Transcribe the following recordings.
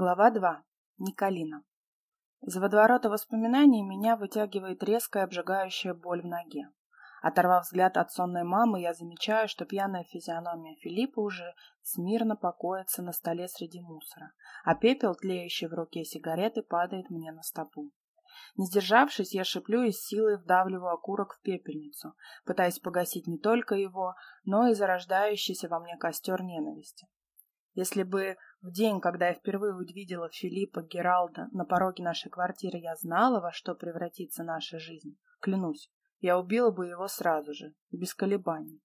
Глава 2. Николина. Из водоворота воспоминаний меня вытягивает резкая обжигающая боль в ноге. Оторвав взгляд от сонной мамы, я замечаю, что пьяная физиономия Филиппа уже смирно покоится на столе среди мусора, а пепел, тлеющий в руке сигареты, падает мне на стопу. Не сдержавшись, я шиплю и с силой вдавливаю окурок в пепельницу, пытаясь погасить не только его, но и зарождающийся во мне костер ненависти. Если бы в день, когда я впервые увидела Филиппа Гералда на пороге нашей квартиры, я знала, во что превратится наша жизнь. Клянусь, я убила бы его сразу же, без колебаний.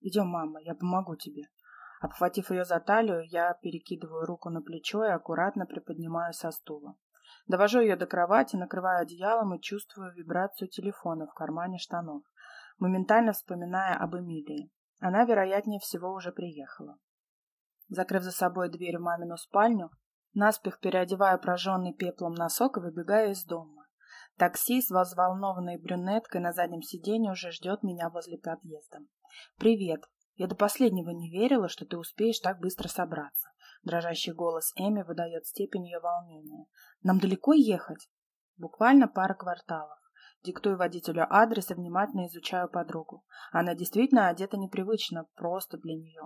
Идем, мама, я помогу тебе. Обхватив ее за талию, я перекидываю руку на плечо и аккуратно приподнимаю со стула. Довожу ее до кровати, накрываю одеялом и чувствую вибрацию телефона в кармане штанов, моментально вспоминая об Эмилии. Она, вероятнее всего, уже приехала. Закрыв за собой дверь в мамину спальню, наспех переодеваю прожженный пеплом носок и выбегаю из дома. Такси с взволнованной брюнеткой на заднем сиденье уже ждет меня возле подъезда. «Привет. Я до последнего не верила, что ты успеешь так быстро собраться». Дрожащий голос Эми выдает степень ее волнения. «Нам далеко ехать?» «Буквально пара кварталов. Диктую водителю адрес и внимательно изучаю подругу. Она действительно одета непривычно, просто для нее.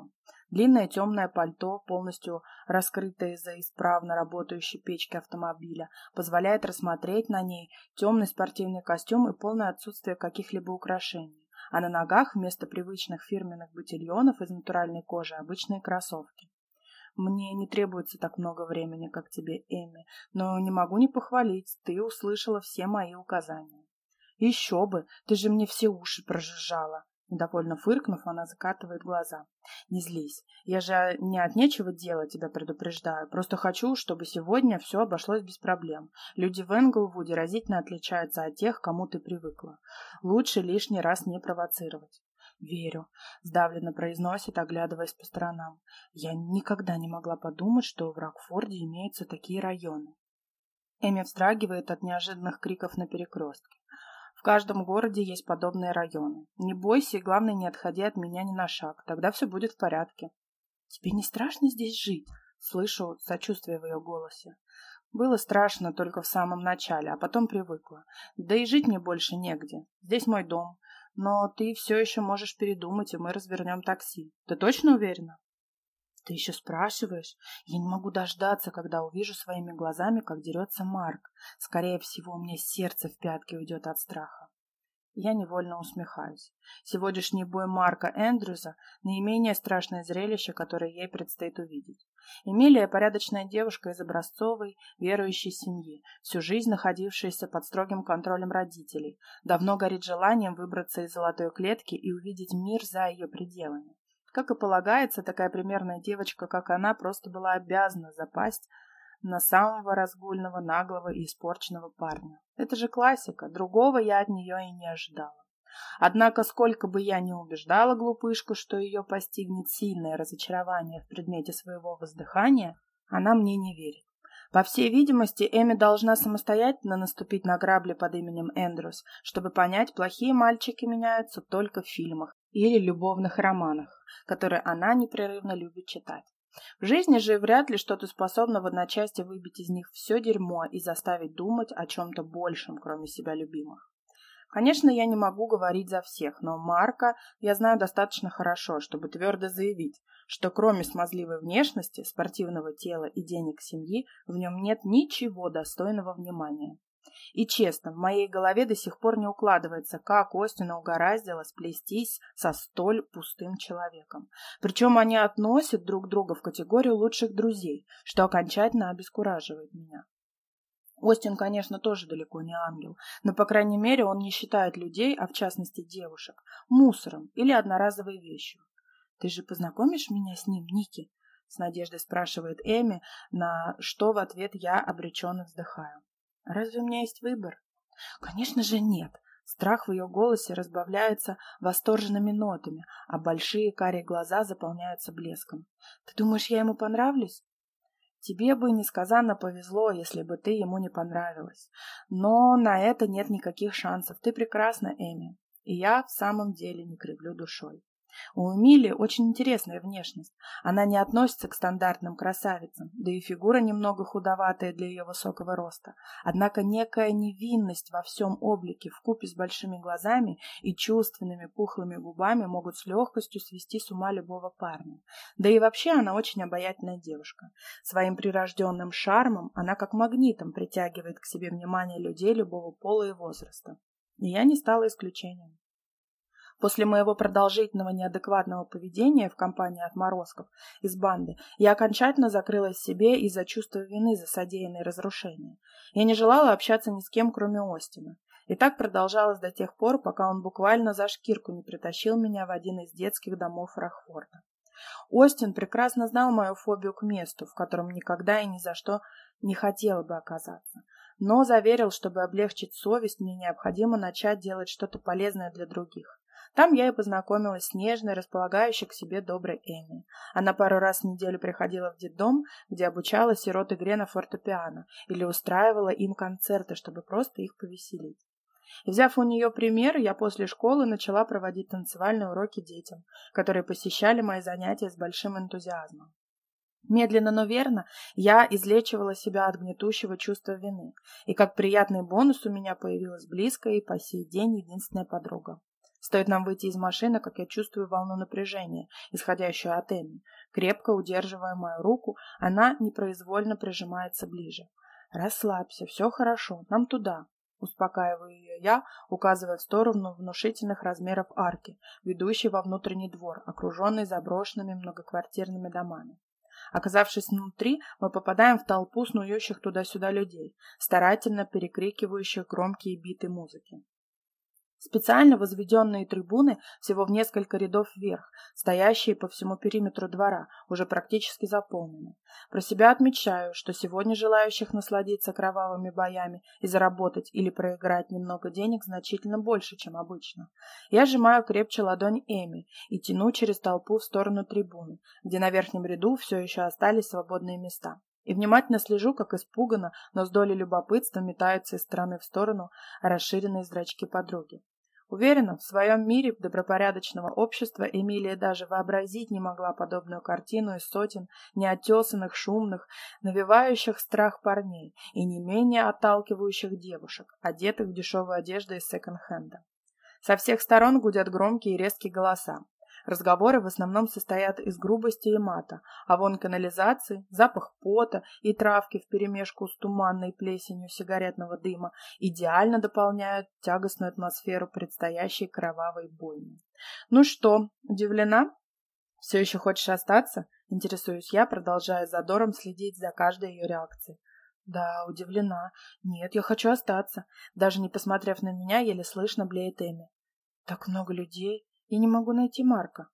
Длинное темное пальто, полностью раскрытое из-за исправно работающей печки автомобиля, позволяет рассмотреть на ней темный спортивный костюм и полное отсутствие каких-либо украшений. А на ногах вместо привычных фирменных ботильонов из натуральной кожи обычные кроссовки. Мне не требуется так много времени, как тебе, Эми, но не могу не похвалить, ты услышала все мои указания. Еще бы, ты же мне все уши прожужжала. Недовольно фыркнув, она закатывает глаза. «Не злись. Я же не от нечего делать тебя предупреждаю. Просто хочу, чтобы сегодня все обошлось без проблем. Люди в Энглвуде разительно отличаются от тех, кому ты привыкла. Лучше лишний раз не провоцировать». «Верю», — сдавленно произносит, оглядываясь по сторонам. «Я никогда не могла подумать, что в Рокфорде имеются такие районы». Эми вздрагивает от неожиданных криков на перекрестке. В каждом городе есть подобные районы. Не бойся и, главное, не отходи от меня ни на шаг. Тогда все будет в порядке. Тебе не страшно здесь жить? Слышу сочувствие в ее голосе. Было страшно только в самом начале, а потом привыкла. Да и жить мне больше негде. Здесь мой дом. Но ты все еще можешь передумать, и мы развернем такси. Ты точно уверена? Ты еще спрашиваешь? Я не могу дождаться, когда увижу своими глазами, как дерется Марк. Скорее всего, у меня сердце в пятки уйдет от страха. Я невольно усмехаюсь. Сегодняшний бой Марка Эндрюза – наименее страшное зрелище, которое ей предстоит увидеть. Эмилия – порядочная девушка из образцовой, верующей семьи, всю жизнь находившаяся под строгим контролем родителей, давно горит желанием выбраться из золотой клетки и увидеть мир за ее пределами. Как и полагается, такая примерная девочка, как она, просто была обязана запасть на самого разгульного, наглого и испорченного парня. Это же классика, другого я от нее и не ожидала. Однако, сколько бы я ни убеждала глупышку, что ее постигнет сильное разочарование в предмете своего воздыхания, она мне не верит. По всей видимости, Эми должна самостоятельно наступить на грабли под именем Эндрюс, чтобы понять, плохие мальчики меняются только в фильмах или любовных романах которые она непрерывно любит читать. В жизни же вряд ли что-то способно в одночасье выбить из них все дерьмо и заставить думать о чем-то большем, кроме себя любимых. Конечно, я не могу говорить за всех, но Марка я знаю достаточно хорошо, чтобы твердо заявить, что кроме смазливой внешности, спортивного тела и денег семьи, в нем нет ничего достойного внимания. И честно, в моей голове до сих пор не укладывается, как Остина угораздило сплестись со столь пустым человеком. Причем они относят друг друга в категорию лучших друзей, что окончательно обескураживает меня. Остин, конечно, тоже далеко не ангел, но, по крайней мере, он не считает людей, а в частности девушек, мусором или одноразовой вещью. «Ты же познакомишь меня с ним, Ники?» — с надеждой спрашивает Эми, на что в ответ я обреченно вздыхаю. Разве у меня есть выбор? Конечно же нет. Страх в ее голосе разбавляется восторженными нотами, а большие карие глаза заполняются блеском. Ты думаешь, я ему понравлюсь? Тебе бы несказанно повезло, если бы ты ему не понравилась. Но на это нет никаких шансов. Ты прекрасна, Эми. И я в самом деле не кривлю душой. У Эмили очень интересная внешность. Она не относится к стандартным красавицам, да и фигура немного худоватая для ее высокого роста. Однако некая невинность во всем облике вкупе с большими глазами и чувственными пухлыми губами могут с легкостью свести с ума любого парня. Да и вообще она очень обаятельная девушка. Своим прирожденным шармом она как магнитом притягивает к себе внимание людей любого пола и возраста. И я не стала исключением. После моего продолжительного неадекватного поведения в компании отморозков из банды я окончательно закрылась себе из-за чувства вины за содеянные разрушения. Я не желала общаться ни с кем, кроме Остина. И так продолжалось до тех пор, пока он буквально за шкирку не притащил меня в один из детских домов Рахфорда. Остин прекрасно знал мою фобию к месту, в котором никогда и ни за что не хотела бы оказаться, но заверил, чтобы облегчить совесть, мне необходимо начать делать что-то полезное для других. Там я и познакомилась с нежной, располагающей к себе доброй Эми. Она пару раз в неделю приходила в детдом, где обучала сирот игре на фортепиано или устраивала им концерты, чтобы просто их повеселить. Взяв у нее пример, я после школы начала проводить танцевальные уроки детям, которые посещали мои занятия с большим энтузиазмом. Медленно, но верно, я излечивала себя от гнетущего чувства вины, и как приятный бонус у меня появилась близкая и по сей день единственная подруга. Стоит нам выйти из машины, как я чувствую волну напряжения, исходящую от Эми. Крепко удерживая мою руку, она непроизвольно прижимается ближе. «Расслабься, все хорошо, нам туда», Успокаиваю ее я, указывая в сторону внушительных размеров арки, ведущей во внутренний двор, окруженный заброшенными многоквартирными домами. Оказавшись внутри, мы попадаем в толпу снующих туда-сюда людей, старательно перекрикивающих громкие биты музыки. Специально возведенные трибуны всего в несколько рядов вверх, стоящие по всему периметру двора, уже практически заполнены. Про себя отмечаю, что сегодня желающих насладиться кровавыми боями и заработать или проиграть немного денег значительно больше, чем обычно. Я сжимаю крепче ладонь Эми и тяну через толпу в сторону трибуны, где на верхнем ряду все еще остались свободные места и внимательно слежу, как испуганно, но с долей любопытства метаются из стороны в сторону расширенные зрачки подруги. Уверена, в своем мире добропорядочного общества Эмилия даже вообразить не могла подобную картину из сотен неотесанных, шумных, навевающих страх парней и не менее отталкивающих девушек, одетых в дешевую одежду из секонд-хенда. Со всех сторон гудят громкие и резкие голоса. Разговоры в основном состоят из грубости и мата, а вон канализации, запах пота и травки вперемешку с туманной плесенью сигаретного дыма идеально дополняют тягостную атмосферу предстоящей кровавой бойни. «Ну что, удивлена? Все еще хочешь остаться?» — интересуюсь я, продолжая задором следить за каждой ее реакцией. Да, удивлена. Нет, я хочу остаться. Даже не посмотрев на меня, еле слышно блеет Эми. Так много людей. Я не могу найти Марка.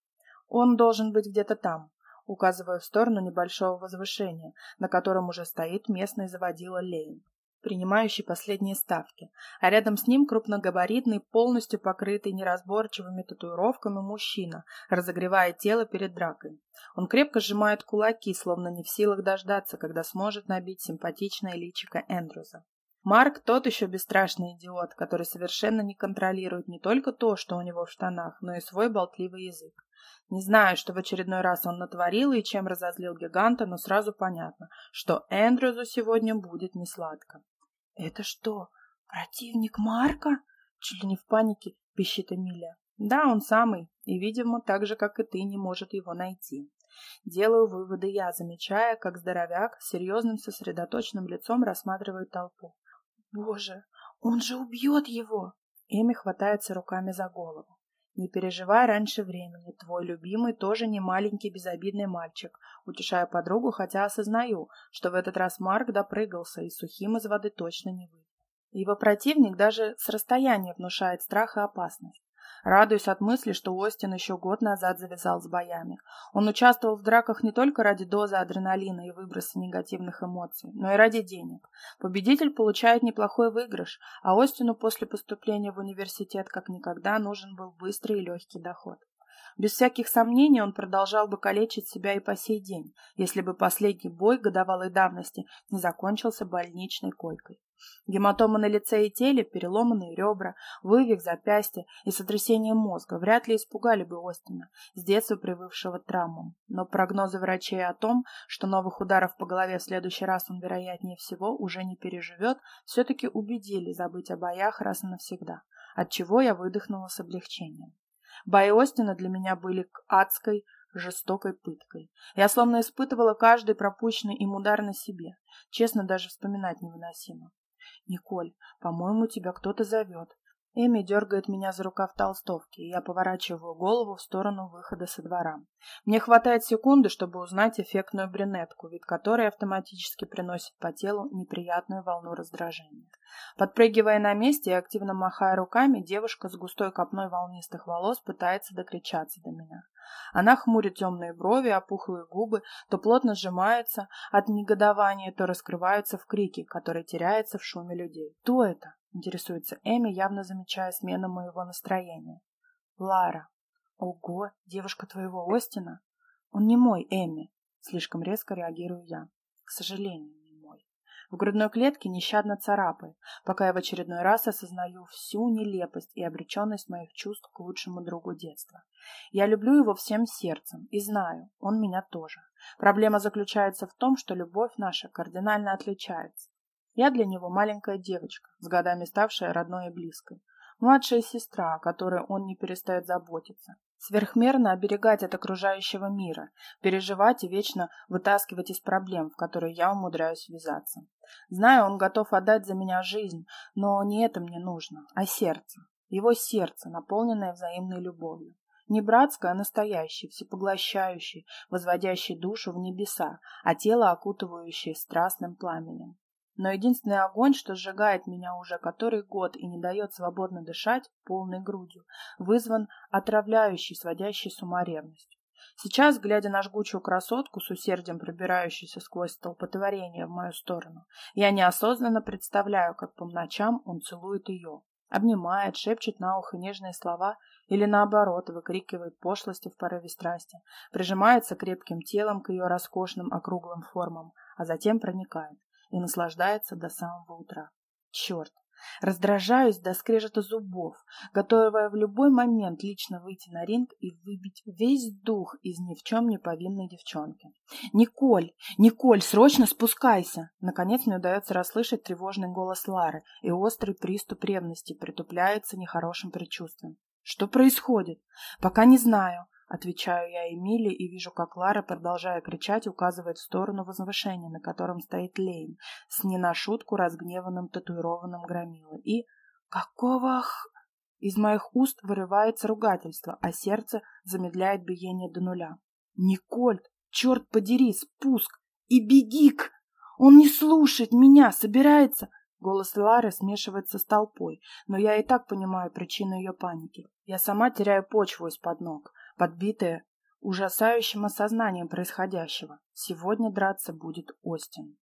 Он должен быть где-то там, указывая в сторону небольшого возвышения, на котором уже стоит местный заводила Лейн, принимающий последние ставки, а рядом с ним крупногабаритный, полностью покрытый неразборчивыми татуировками мужчина, разогревая тело перед дракой. Он крепко сжимает кулаки, словно не в силах дождаться, когда сможет набить симпатичное личико Эндрюза. Марк тот еще бесстрашный идиот, который совершенно не контролирует не только то, что у него в штанах, но и свой болтливый язык. Не знаю, что в очередной раз он натворил и чем разозлил гиганта, но сразу понятно, что Эндрюзу сегодня будет несладко. «Это что, противник Марка?» Чуть ли не в панике пищит Эмилия. «Да, он самый, и, видимо, так же, как и ты, не может его найти». Делаю выводы я, замечая, как здоровяк с серьезным сосредоточенным лицом рассматривает толпу. Боже, он же убьет его! Эми хватается руками за голову. Не переживай раньше времени, твой любимый тоже не маленький безобидный мальчик, утешая подругу, хотя осознаю, что в этот раз Марк допрыгался и сухим из воды точно не выйдет. Его противник даже с расстояния внушает страх и опасность. Радуюсь от мысли, что Остин еще год назад завязал с боями. Он участвовал в драках не только ради дозы адреналина и выброса негативных эмоций, но и ради денег. Победитель получает неплохой выигрыш, а Остину после поступления в университет как никогда нужен был быстрый и легкий доход. Без всяких сомнений он продолжал бы калечить себя и по сей день, если бы последний бой годовалой давности не закончился больничной койкой. Гематомы на лице и теле, переломанные ребра, вывих запястья и сотрясение мозга вряд ли испугали бы Остина, с детства привывшего травмам. Но прогнозы врачей о том, что новых ударов по голове в следующий раз он, вероятнее всего, уже не переживет, все-таки убедили забыть о боях раз и навсегда, отчего я выдохнула с облегчением. Бои Остина для меня были адской, жестокой пыткой. Я словно испытывала каждый пропущенный им удар на себе. Честно, даже вспоминать невыносимо. «Николь, по-моему, тебя кто-то зовет». Эми дергает меня за рукав толстовки, и я поворачиваю голову в сторону выхода со двора. Мне хватает секунды, чтобы узнать эффектную брюнетку, вид которой автоматически приносит по телу неприятную волну раздражения. Подпрыгивая на месте и активно махая руками, девушка с густой копной волнистых волос пытается докричаться до меня. Она хмурит темные брови, опухлые губы, то плотно сжимается от негодования, то раскрывается в крике, который теряется в шуме людей. «Кто это?» — интересуется Эми, явно замечая смену моего настроения. «Лара». «Ого, девушка твоего Остина?» «Он не мой, Эми», — слишком резко реагирую я. «К сожалению». В грудной клетке нещадно царапает, пока я в очередной раз осознаю всю нелепость и обреченность моих чувств к лучшему другу детства. Я люблю его всем сердцем и знаю, он меня тоже. Проблема заключается в том, что любовь наша кардинально отличается. Я для него маленькая девочка, с годами ставшая родной и близкой. Младшая сестра, о которой он не перестает заботиться сверхмерно оберегать от окружающего мира, переживать и вечно вытаскивать из проблем, в которые я умудряюсь ввязаться. Знаю, он готов отдать за меня жизнь, но не это мне нужно, а сердце. Его сердце, наполненное взаимной любовью. Не братское, а настоящее, всепоглощающее, возводящее душу в небеса, а тело окутывающее страстным пламенем. Но единственный огонь, что сжигает меня уже который год и не дает свободно дышать полной грудью, вызван отравляющей, сводящей с ума ревностью. Сейчас, глядя на жгучую красотку с усердием пробирающуюся сквозь столпотворение в мою сторону, я неосознанно представляю, как по ночам он целует ее, обнимает, шепчет на ухо нежные слова или, наоборот, выкрикивает пошлости в порыве страсти, прижимается крепким телом к ее роскошным округлым формам, а затем проникает и наслаждается до самого утра. Черт! Раздражаюсь до скрежета зубов, готовая в любой момент лично выйти на ринг и выбить весь дух из ни в чем не повинной девчонки. «Николь! Николь, срочно спускайся!» Наконец мне удается расслышать тревожный голос Лары, и острый приступ ревности притупляется нехорошим предчувствием. «Что происходит?» «Пока не знаю. Отвечаю я Эмиле и вижу, как Лара, продолжая кричать, указывает в сторону возвышения, на котором стоит Лейн, с не на шутку разгневанным татуированным громилой. И «Какого х...» Из моих уст вырывается ругательство, а сердце замедляет биение до нуля. «Никольд, черт подери, спуск! И беги-к! Он не слушает меня, собирается...» Голос Лары смешивается с толпой, но я и так понимаю причину ее паники. Я сама теряю почву из-под ног подбитая ужасающим осознанием происходящего. Сегодня драться будет Остин.